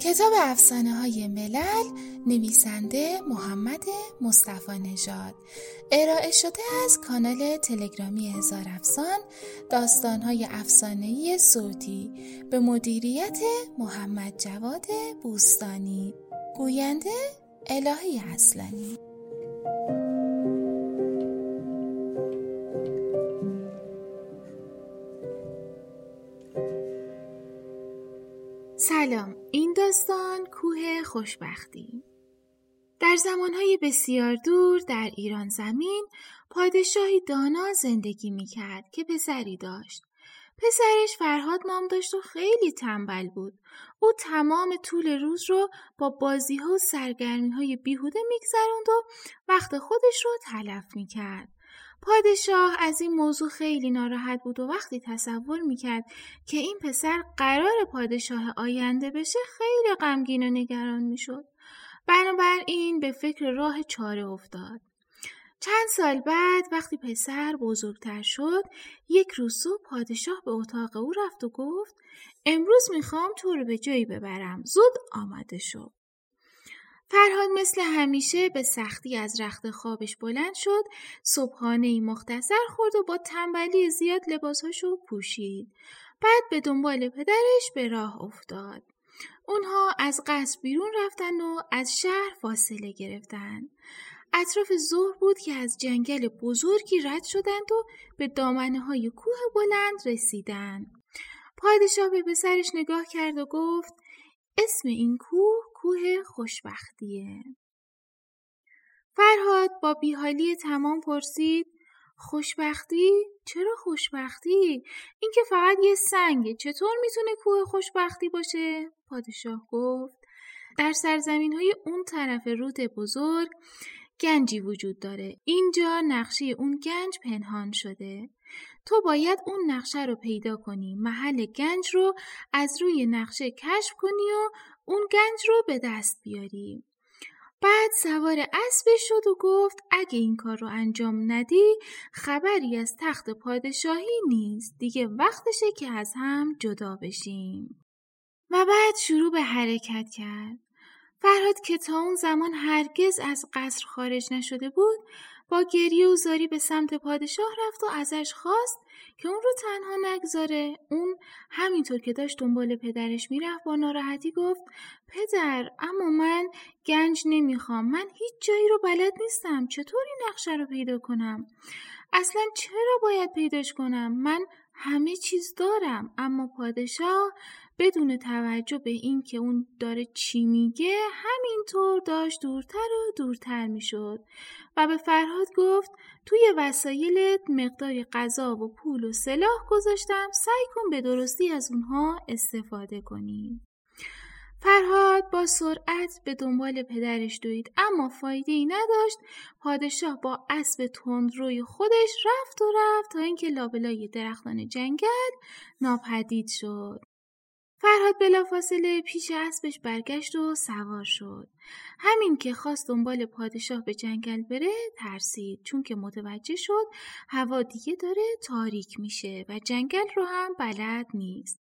کتاب افسانه های ملل نویسنده محمد مصطفی نژاد. ارائه شده از کانال تلگرامی هزار افسان داستان های افسانه‌ای صوتی. به مدیریت محمد جواد بوستانی. گوینده الهی اصلانی. داستان کوه خوشبختی در زمانهای بسیار دور در ایران زمین پادشاهی دانا زندگی می کرد که پسری داشت. پسرش فرهاد نام داشت و خیلی تنبل بود. او تمام طول روز رو با بازی ها و سرگرمی های بیهوده میگذروند و وقت خودش رو تلف می کرد. پادشاه از این موضوع خیلی ناراحت بود و وقتی تصور می‌کرد که این پسر قرار پادشاه آینده بشه خیلی غمگین و نگران می‌شد. بنابراین به فکر راه چاره افتاد. چند سال بعد وقتی پسر بزرگتر شد یک روز صبح پادشاه به اتاق او رفت و گفت امروز می‌خوام تو رو به جایی ببرم زود آماده شد فرهاد مثل همیشه به سختی از رخت خوابش بلند شد صبحانه مختصر خورد و با تنبلی زیاد لباسهاشو پوشید. بعد به دنبال پدرش به راه افتاد. اونها از قصر بیرون رفتن و از شهر فاصله گرفتن. اطراف ظهر بود که از جنگل بزرگی رد شدند و به دامنه های کوه بلند رسیدند. پادشاه به پسرش نگاه کرد و گفت اسم این کوه؟ کوه خوشبختیه. فرهاد با بیحالی تمام پرسید خوشبختی؟ چرا خوشبختی؟ این که فقط یه سنگه چطور می‌تونه کوه خوشبختی باشه؟ پادشاه گفت در سرزمین های اون طرف رود بزرگ گنجی وجود داره. اینجا نقشه اون گنج پنهان شده. تو باید اون نقشه رو پیدا کنی. محل گنج رو از روی نقشه کشف کنی و اون گنج رو به دست بیاری. بعد سوار اسب شد و گفت اگه این کار رو انجام ندی خبری از تخت پادشاهی نیست. دیگه وقتشه که از هم جدا بشیم. و بعد شروع به حرکت کرد. فرهاد که تا اون زمان هرگز از قصر خارج نشده بود با گریه و زاری به سمت پادشاه رفت و ازش خواست که اون رو تنها نگذاره. اون همینطور که داشت دنبال پدرش می‌رفت با ناراحتی گفت پدر اما من گنج نمی‌خوام. من هیچ جایی رو بلد نیستم. چطور این نقشه رو پیدا کنم؟ اصلا چرا باید پیداش کنم؟ من همه چیز دارم اما پادشاه بدون توجه به اینکه اون داره چی میگه همینطور داشت دورتر و دورتر می‌شد و به فرهاد گفت توی وسایلت مقداری غذا و پول و سلاح گذاشتم سعی کن به درستی از اونها استفاده کنی. فرهاد با سرعت به دنبال پدرش دوید اما فایده ای نداشت. پادشاه با اسب تندروی خودش رفت و رفت تا اینکه لابلای درختان جنگل ناپدید شد. فرهاد بلافاصله پیش اسبش برگشت و سوار شد. همین که خواست دنبال پادشاه به جنگل بره ترسید چون که متوجه شد هوا دیگه داره تاریک میشه و جنگل رو هم بلد نیست.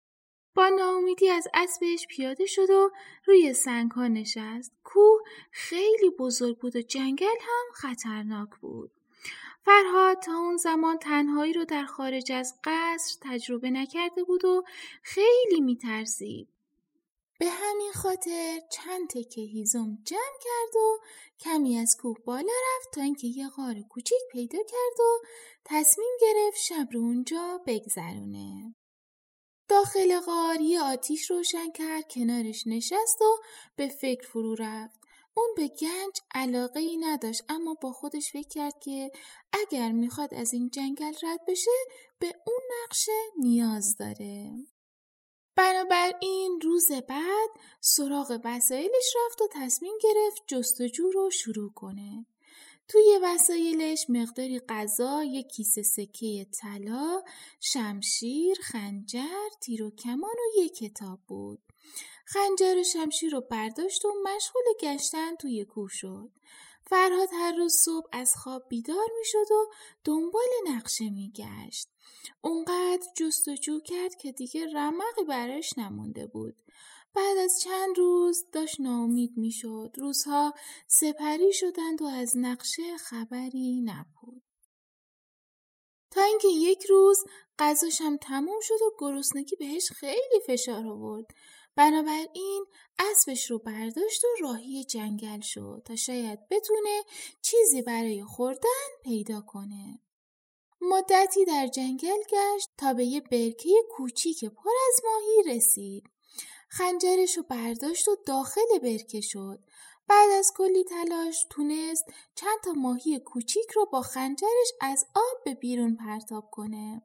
با ناامیدی از اسبش پیاده شد و روی سنگ ها نشست. کوه خیلی بزرگ بود و جنگل هم خطرناک بود. فرهاد تا اون زمان تنهایی رو در خارج از قصر تجربه نکرده بود و خیلی میترسید. به همین خاطر چند تکه هیزم جمع کرد و کمی از کوه بالا رفت تا اینکه یه غار کوچیک پیدا کرد و تصمیم گرفت شب رو اونجا بگذرونه. داخل غار یه آتیش روشن کرد کنارش نشست و به فکر فرو رفت. اون به گنج علاقه ای نداشت اما با خودش فکر کرد که اگر می‌خواد از این جنگل رد بشه به اون نقشه نیاز داره. بنابراین روز بعد سراغ وسایلش رفت و تصمیم گرفت جستجو رو شروع کنه. توی وسایلش مقداری غذا، یک کیسه سکه طلا، شمشیر، خنجر، تیر و کمان و یک کتاب بود. خنجر و شمشیر رو برداشت و مشغول گشتن توی کوه شد. فرهاد هر روز صبح از خواب بیدار می‌شد و دنبال نقشه میگشت. اونقدر جستجو کرد که دیگه رمقی برش نمونده بود. بعد از چند روز داشت ناامید می‌شد. روزها سپری شدند و از نقشه خبری نبود. تا اینکه یک روز غذاش هم تموم شد و گرسنگی بهش خیلی فشار آورد. بنابراین اسبش رو برداشت و راهی جنگل شد تا شاید بتونه چیزی برای خوردن پیدا کنه. مدتی در جنگل گشت تا به یه برکه کوچیک پر از ماهی رسید. خنجرش رو برداشت و داخل برکه شد. بعد از کلی تلاش تونست چند تا ماهی کوچیک رو با خنجرش از آب به بیرون پرتاب کنه.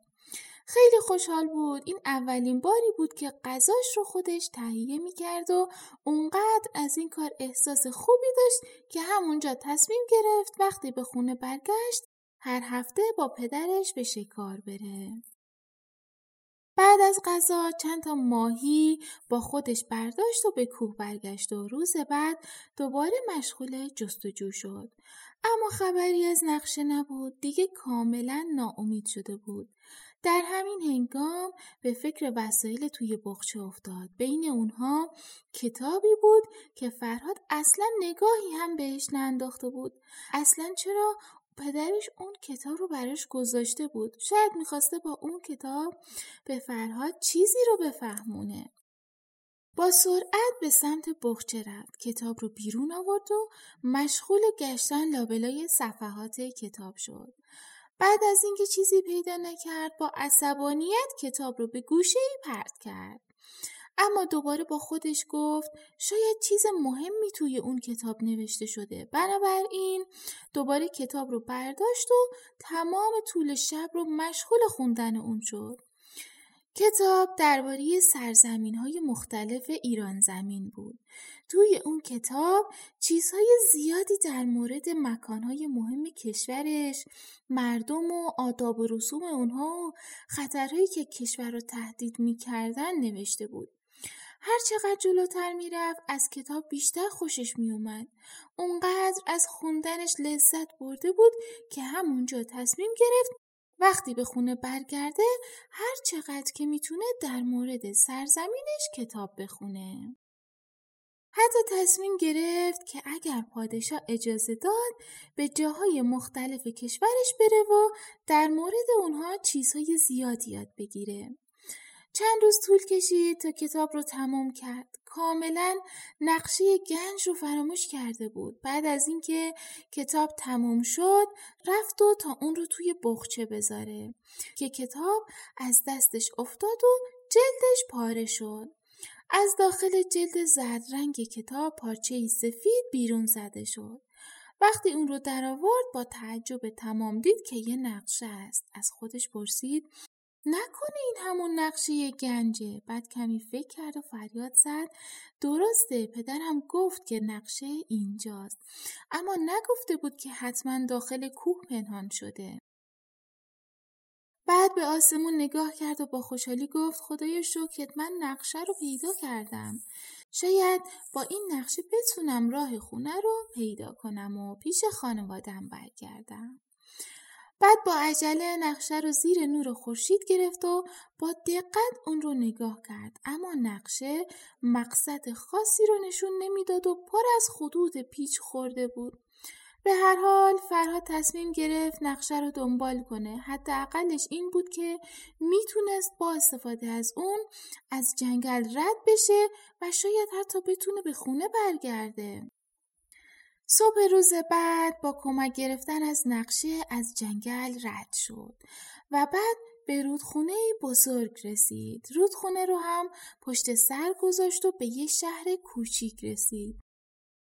خیلی خوشحال بود این اولین باری بود که غذاش رو خودش تهیه می‌کرد و اونقدر از این کار احساس خوبی داشت که همونجا تصمیم گرفت وقتی به خونه برگشت هر هفته با پدرش به شکار بره. بعد از غذا چند تا ماهی با خودش برداشت و به کوه برگشت و روز بعد دوباره مشغول جستجو شد. اما خبری از نقشه نبود دیگه کاملا ناامید شده بود. در همین هنگام به فکر وسایل توی بخچه افتاد. بین اونها کتابی بود که فرهاد اصلا نگاهی هم بهش ننداخته بود. اصلا چرا پدرش اون کتاب رو براش گذاشته بود. شاید می‌خواسته با اون کتاب به فرهاد چیزی رو بفهمونه. با سرعت به سمت بخچه رفت. کتاب رو بیرون آورد و مشغول گشتن لابلای صفحات کتاب شد. بعد از اینکه چیزی پیدا نکرد با عصبانیت کتاب رو به گوشه ای پرت کرد. اما دوباره با خودش گفت شاید چیز مهمی توی اون کتاب نوشته شده بنابراین دوباره کتاب رو برداشت و تمام طول شب رو مشغول خوندن اون شد کتاب درباره سرزمین های مختلف ایران زمین بود. توی اون کتاب چیزهای زیادی در مورد مکانهای مهم کشورش، مردم و آداب و رسوم اونها و خطرهایی که کشور رو تهدید می‌کردن نوشته بود. هر چقدر جلوتر می‌رفت از کتاب بیشتر خوشش میومد. اونقدر از خوندنش لذت برده بود که همونجا تصمیم گرفت وقتی به خونه برگرده هر چقدر که می‌تونه در مورد سرزمینش کتاب بخونه. حتی تصمیم گرفت که اگر پادشاه اجازه داد به جاهای مختلف کشورش بره و در مورد اونها چیزهای زیادی یاد بگیره. چند روز طول کشید تا کتاب رو تمام کرد. کاملا نقشه گنج رو فراموش کرده بود. بعد از اینکه کتاب تمام شد رفت و تا اون رو توی بخچه بذاره که کتاب از دستش افتاد و جلدش پاره شد. از داخل جلد زرد رنگ کتاب پارچه سفید بیرون زده شد. وقتی اون رو در آورد با تعجب تمام دید که یه نقشه است. از خودش پرسید نکنه این همون نقشه گنجه. بعد کمی فکر کرد و فریاد زد. درسته پدرم گفت که نقشه اینجاست. اما نگفته بود که حتما داخل کوه پنهان شده. بعد به آسمون نگاه کرد و با خوشحالی گفت خدای شکرت من نقشه رو پیدا کردم. شاید با این نقشه بتونم راه خونه رو پیدا کنم و پیش خانوادم برگردم. بعد با عجله نقشه رو زیر نور خورشید گرفت و با دقت اون رو نگاه کرد. اما نقشه مقصد خاصی رو نشون نمی‌داد و پر از خطوط پیچ خورده بود. به هر حال فرهاد تصمیم گرفت نقشه رو دنبال کنه. حداقلش این بود که می‌تونست با استفاده از اون از جنگل رد بشه و شاید حتی بتونه به خونه برگرده. صبح روز بعد با کمک گرفتن از نقشه از جنگل رد شد و بعد به رودخونه بزرگ رسید. رودخونه رو هم پشت سر گذاشت و به یه شهر کوچیک رسید.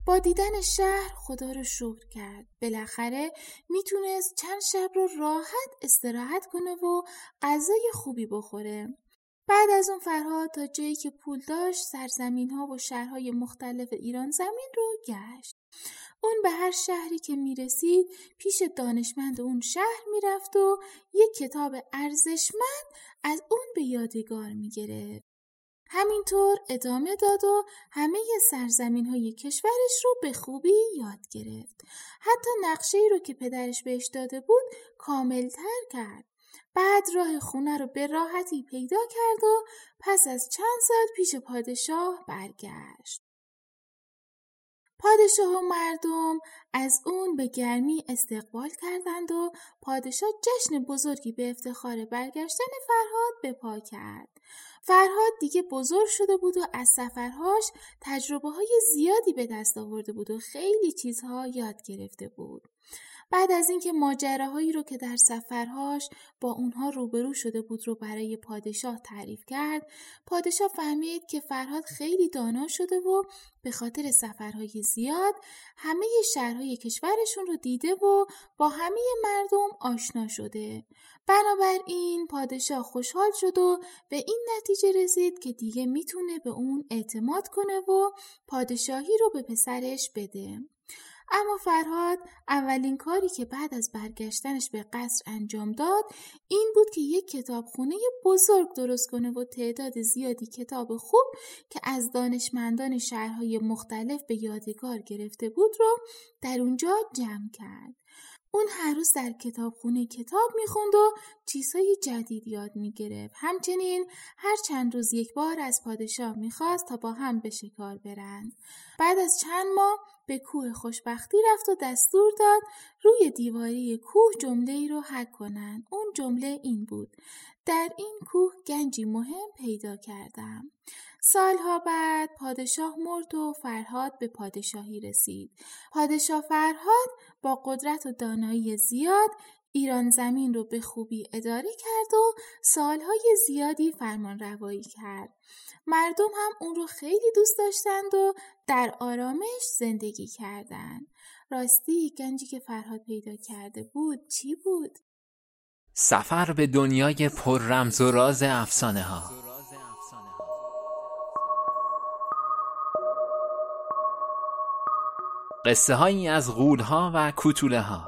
با دیدن شهر خدا رو شکر کرد. بالاخره می‌تونست چند شب رو راحت استراحت کنه و غذای خوبی بخوره. بعد از اون فرهاد تا جایی که پول داشت سرزمین ها و شهرهای مختلف ایران زمین رو گشت. اون به هر شهری که می رسید پیش دانشمند اون شهر می رفت و یک کتاب ارزشمند از اون به یادگار می گرفت. همینطور ادامه داد و همه سرزمین های کشورش رو به خوبی یاد گرفت. حتی نقشه ای رو که پدرش بهش داده بود کاملتر کرد. بعد راه خونه رو به راحتی پیدا کرد و پس از چند سال پیش پادشاه برگشت. پادشاه و مردم از اون به گرمی استقبال کردند و پادشاه جشن بزرگی به افتخار برگشتن فرهاد به پا کرد. فرهاد دیگه بزرگ شده بود و از سفرهاش تجربه های زیادی به دست آورده بود و خیلی چیزها یاد گرفته بود. بعد از اینکه ماجراهایی رو که در سفرهاش با اونها روبرو شده بود رو برای پادشاه تعریف کرد پادشاه فهمید که فرهاد خیلی دانا شده و به خاطر سفرهای زیاد همه شهرهای کشورشون رو دیده و با همه مردم آشنا شده. بنابراین پادشاه خوشحال شد و به این نتیجه رسید که دیگه می‌تونه به اون اعتماد کنه و پادشاهی رو به پسرش بده. اما فرهاد اولین کاری که بعد از برگشتنش به قصر انجام داد این بود که یک کتابخونه بزرگ درست کنه و تعداد زیادی کتاب خوب که از دانشمندان شهرهای مختلف به یادگار گرفته بود رو در اونجا جمع کرد. اون هر روز در کتابخونه کتاب می‌خوند و چیزهای جدید یاد می‌گرفت. همچنین هر چند روز یک بار از پادشاه می‌خواست تا با هم به شکار برند. بعد از چند ماه به کوه خوشبختی رفت و دستور داد روی دیواری کوه جمله ای رو حک کنند. اون جمله این بود. در این کوه گنجی مهم پیدا کردم. سالها بعد پادشاه مرد و فرهاد به پادشاهی رسید. پادشاه فرهاد با قدرت و دانایی زیاد ایران زمین رو به خوبی اداره کرد و سالهای زیادی فرمان روایی کرد. مردم هم اون رو خیلی دوست داشتند و در آرامش زندگی کردند. راستی گنجی که فرهاد پیدا کرده بود چی بود؟ سفر به دنیای پر رمز و راز افسانه ها قصه هایی از غولها و کوتوله ها